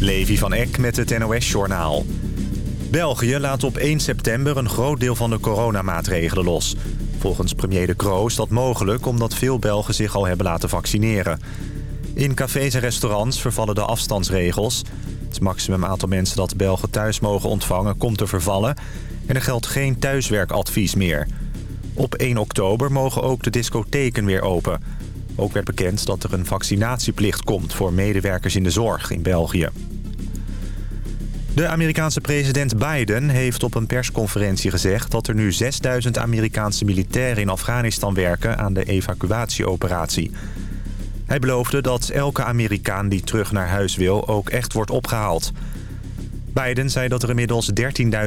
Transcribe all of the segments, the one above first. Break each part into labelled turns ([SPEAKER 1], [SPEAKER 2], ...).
[SPEAKER 1] Levi van Eck met het NOS-journaal. België laat op 1 september een groot deel van de coronamaatregelen los. Volgens premier De Croo is dat mogelijk omdat veel Belgen zich al hebben laten vaccineren. In cafés en restaurants vervallen de afstandsregels. Het maximum aantal mensen dat Belgen thuis mogen ontvangen komt te vervallen... en er geldt geen thuiswerkadvies meer. Op 1 oktober mogen ook de discotheken weer open... Ook werd bekend dat er een vaccinatieplicht komt voor medewerkers in de zorg in België. De Amerikaanse president Biden heeft op een persconferentie gezegd... dat er nu 6000 Amerikaanse militairen in Afghanistan werken aan de evacuatieoperatie. Hij beloofde dat elke Amerikaan die terug naar huis wil ook echt wordt opgehaald. Biden zei dat er inmiddels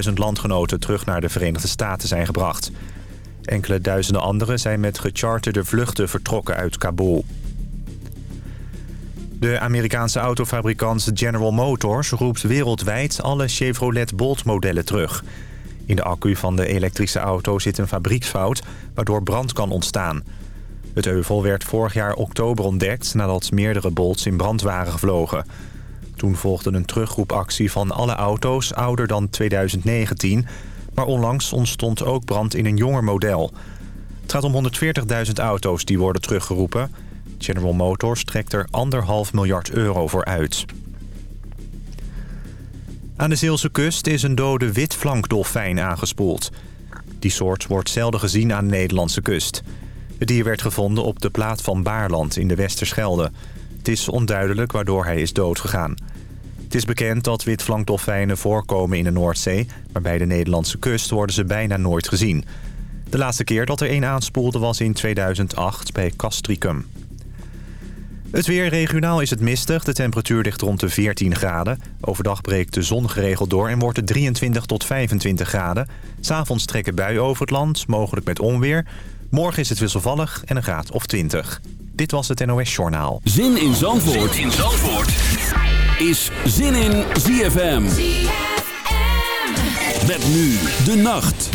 [SPEAKER 1] 13.000 landgenoten terug naar de Verenigde Staten zijn gebracht... Enkele duizenden anderen zijn met gecharterde vluchten vertrokken uit Kabul. De Amerikaanse autofabrikant General Motors roept wereldwijd alle Chevrolet Bolt-modellen terug. In de accu van de elektrische auto zit een fabrieksfout, waardoor brand kan ontstaan. Het euvel werd vorig jaar oktober ontdekt nadat meerdere Bolts in brand waren gevlogen. Toen volgde een terugroepactie van alle auto's ouder dan 2019... Maar onlangs ontstond ook brand in een jonger model. Het gaat om 140.000 auto's die worden teruggeroepen. General Motors trekt er anderhalf miljard euro voor uit. Aan de Zeelse kust is een dode witflankdolfijn aangespoeld. Die soort wordt zelden gezien aan de Nederlandse kust. Het dier werd gevonden op de plaat van Baarland in de Westerschelde. Het is onduidelijk waardoor hij is doodgegaan. Het is bekend dat witflankdolfijnen voorkomen in de Noordzee... maar bij de Nederlandse kust worden ze bijna nooit gezien. De laatste keer dat er een aanspoelde was in 2008 bij Castricum. Het weer regionaal is het mistig. De temperatuur ligt rond de 14 graden. Overdag breekt de zon geregeld door en wordt het 23 tot 25 graden. S'avonds trekken buien over het land, mogelijk met onweer. Morgen is het wisselvallig en een graad of 20. Dit was het NOS Journaal.
[SPEAKER 2] Zin in Zandvoort, zin in Zandvoort is zin in ZFM. ZFM. Met nu de nacht.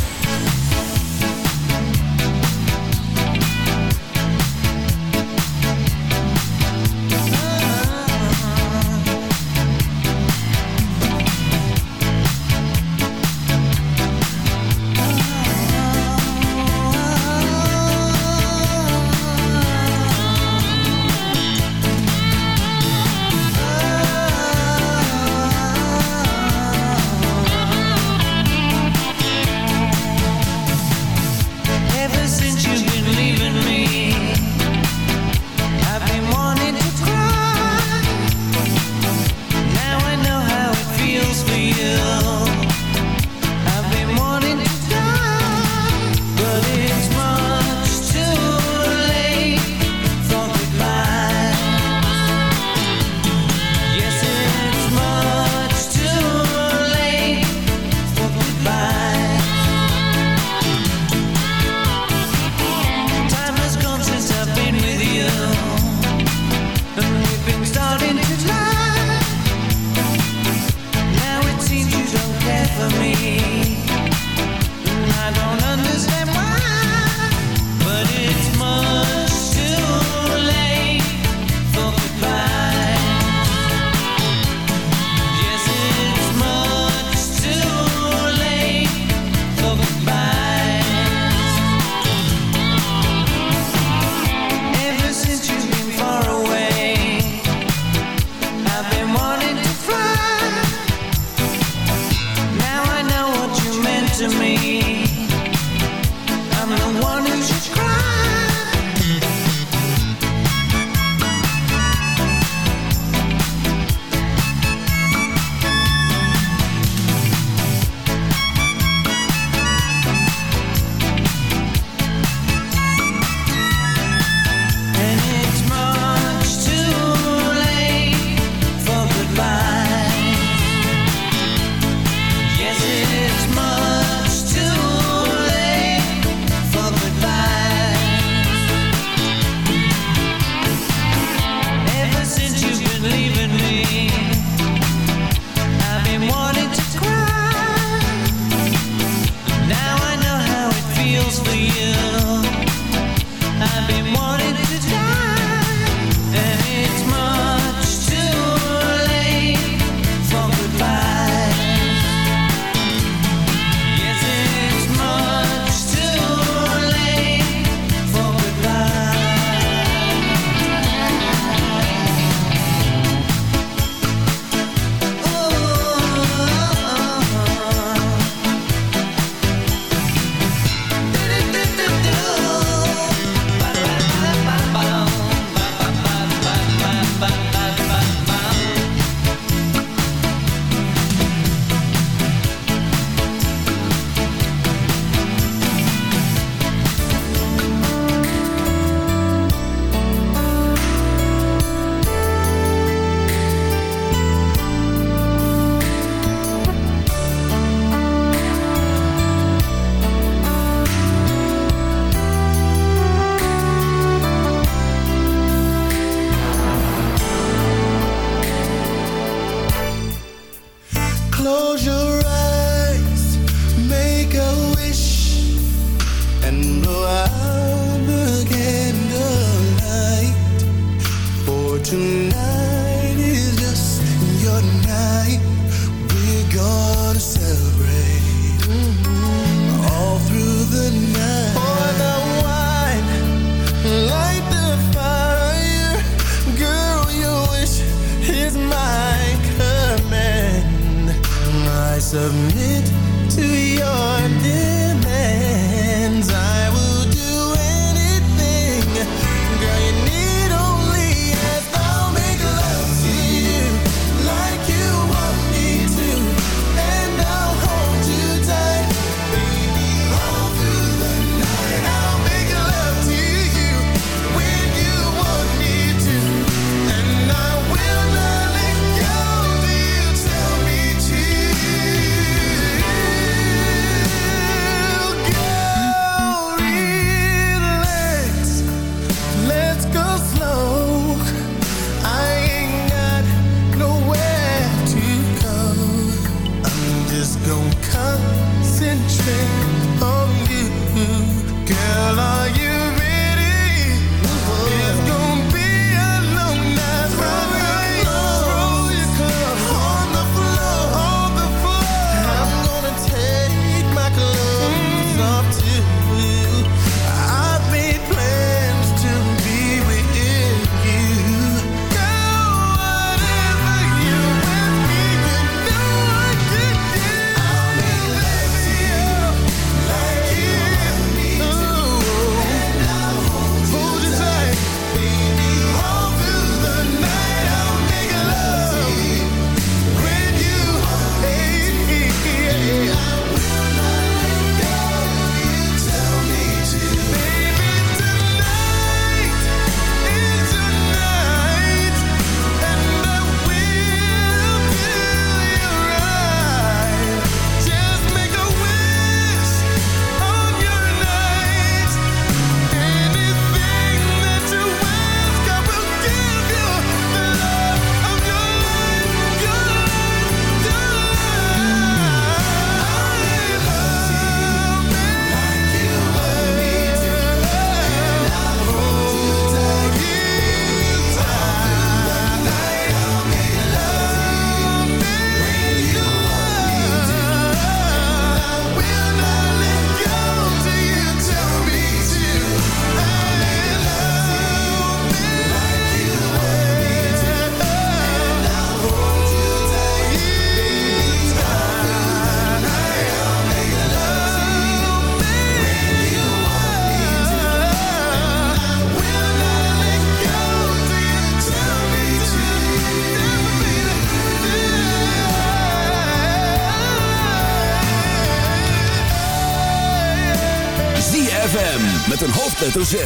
[SPEAKER 3] Hoofdletter Z.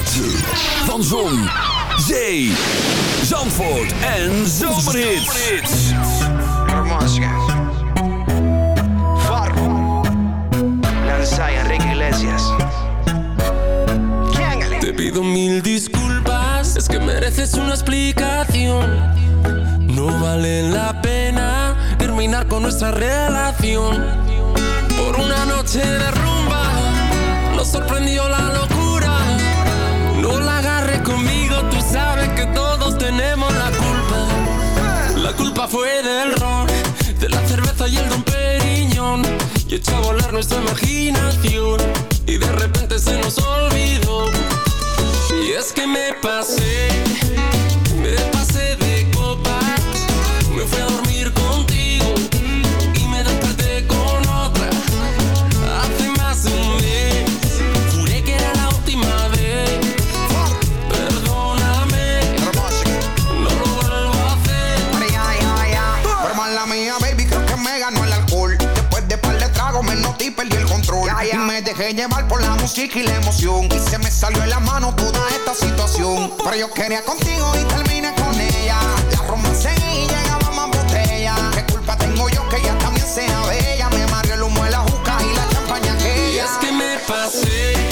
[SPEAKER 3] Van Zon, Zee, Zandvoort en Zomerhits.
[SPEAKER 4] Farro. Lanzai Enrique Iglesias.
[SPEAKER 5] Te pido mil disculpas, es que mereces una explicación. No vale la pena terminar con nuestra relación. Por una noche de rumba, sabes que todos tenemos la culpa. La culpa fue del ron, de la cerveza y el don Periñón. Y echó a volar nuestra imaginación. Y de repente se nos olvidó. Y es que me pasé, me pasé de copas. Me fui a dormir
[SPEAKER 6] dejé llevar por la música y la emoción. Y se me salió de la mano toda esta situación. Pero yo quería contigo y terminé con ella. La romancé y llegaba más botella. ¿Qué culpa tengo yo que ella también sea bella? Me mareó el humo de la juca y la champaña
[SPEAKER 5] Y
[SPEAKER 6] aquella.
[SPEAKER 5] es que me pasé,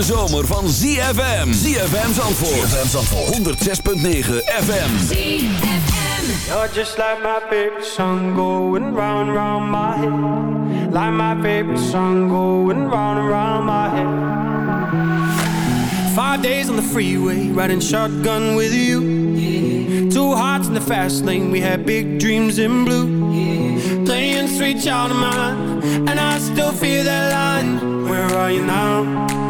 [SPEAKER 3] Hete zomer van ZFM. ZFM Zandvoort. ZFM Zandvoort. 106.9 FM. ZFM.
[SPEAKER 7] You're just like my favorite song going round round my head. Like my favorite song going round and round my head. Five days on the freeway, riding shotgun with you. Yeah. Two hearts in the fast lane, we had big dreams in blue. Yeah. Playing sweet child of mine, and I still feel that line. Where are you now?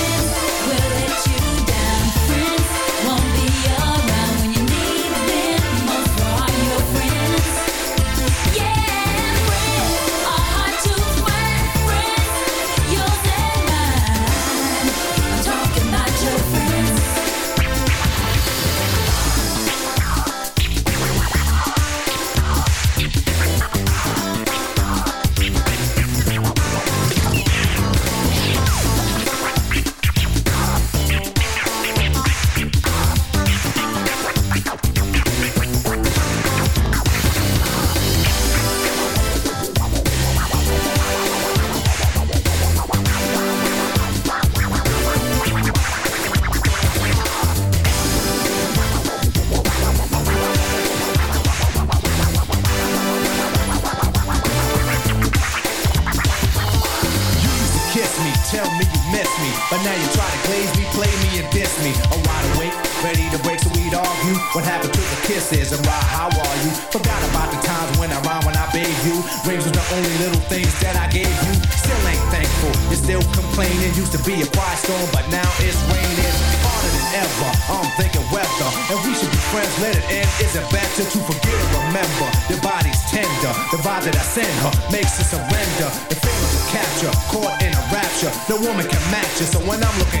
[SPEAKER 8] woman can match it. So when I'm looking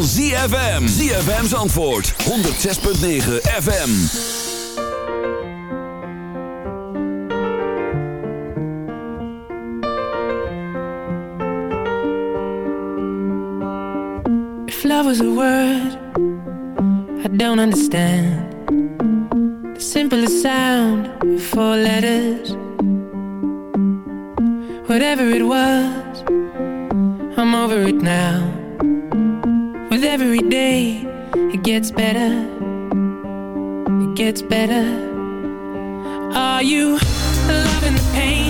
[SPEAKER 3] van ZFM. ZFM's antwoord. 106.9 FM.
[SPEAKER 9] If love was a word, I don't understand. The simplest sound, four letters. Whatever it was, I'm over it now. every day it gets better, it gets better. Are you loving the pain?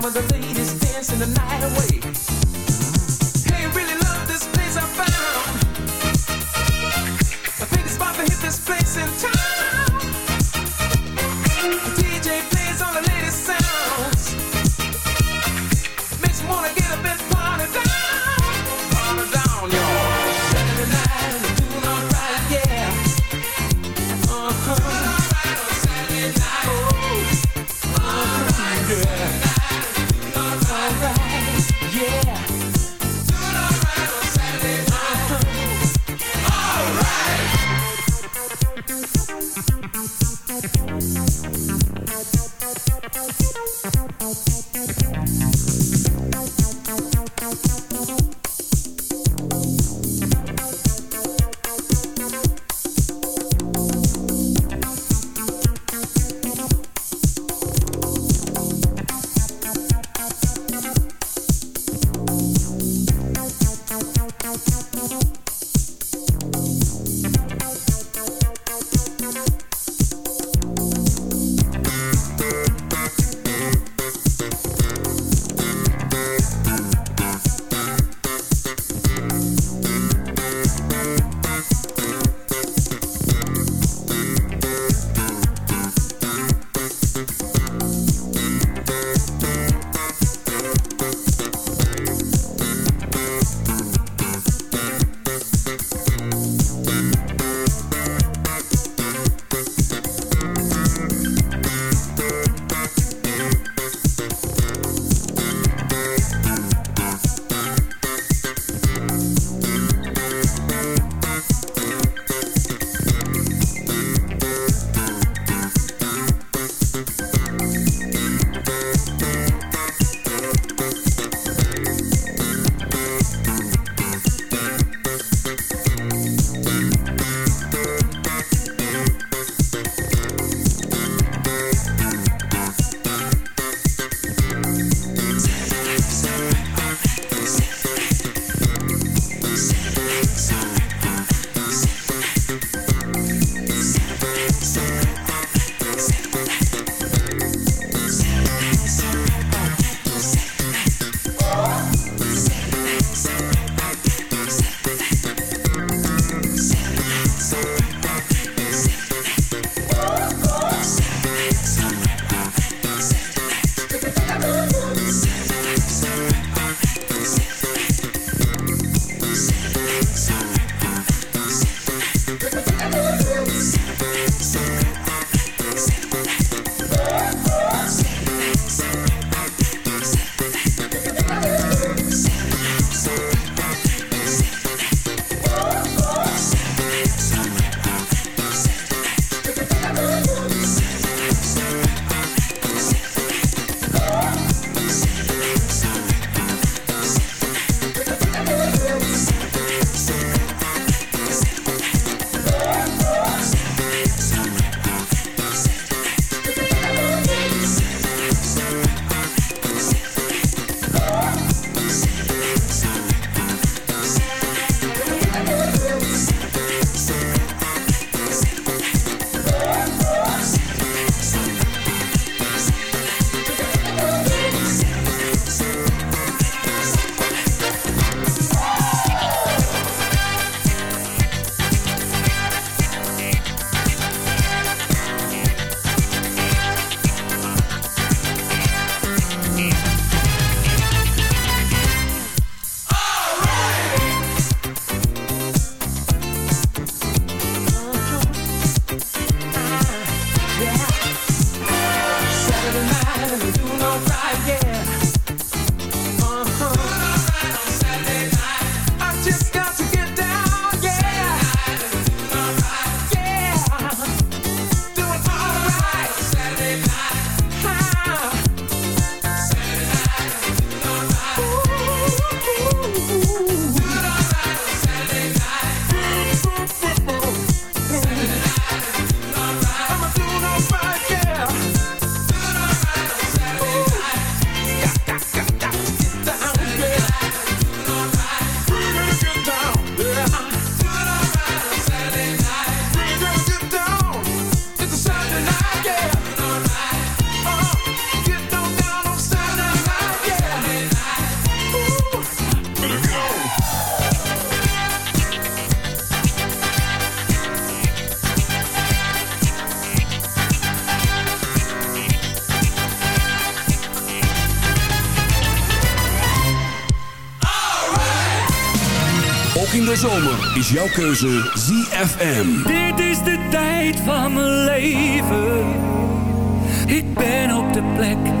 [SPEAKER 10] some of the ladies dancing
[SPEAKER 3] the night away. Is jouw keuze ZFM.
[SPEAKER 11] Dit is de tijd van mijn leven. Ik ben op de plek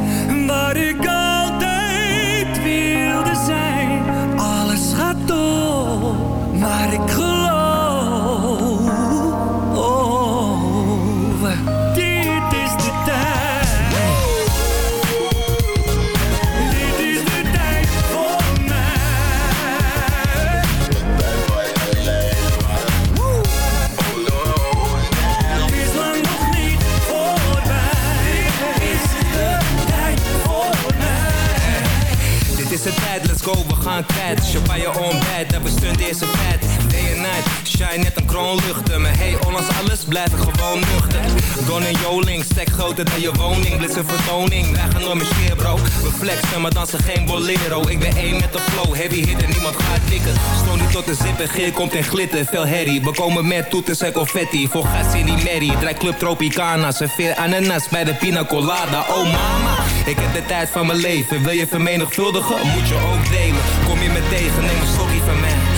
[SPEAKER 12] dan je woning Blitz een vertoning, wij gaan door mijn scheer bro. We flexen, maar dansen geen bolero. Ik ben één met de flow, heavy hit en niemand gaat tikken. Stoon niet tot de zip en geer komt in glitter Veel herrie, we komen met toeters en confetti Voor gas in die merrie, draai club Tropicana Serveer ananas bij de pina colada. Oh mama, ik heb de tijd van mijn leven. Wil je vermenigvuldigen, moet je ook delen. Kom je me tegen, neem een slokje van mij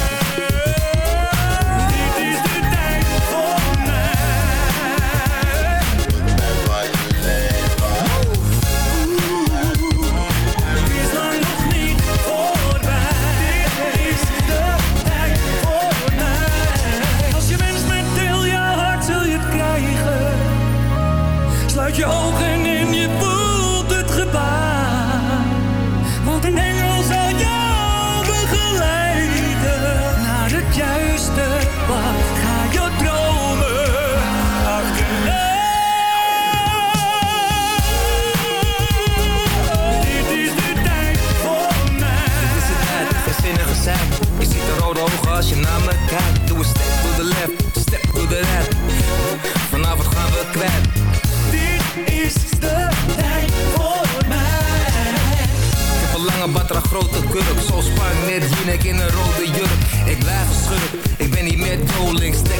[SPEAKER 12] Net Jinek in een rode jurk. Ik blijf geschurkt, ik ben niet meer doling Stek